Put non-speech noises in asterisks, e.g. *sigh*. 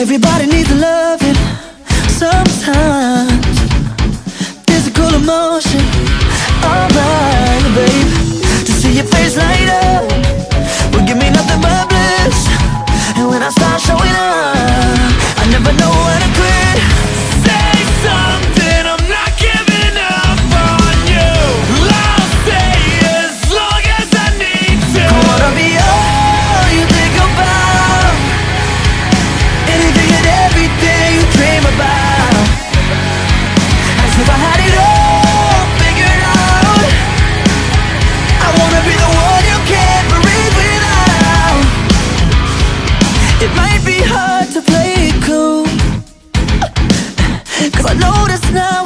Everybody needs loving. Sometimes Physical emotion, alright, babe. To see your face light up. It might be hard to play it cool. *laughs* Cause I know this now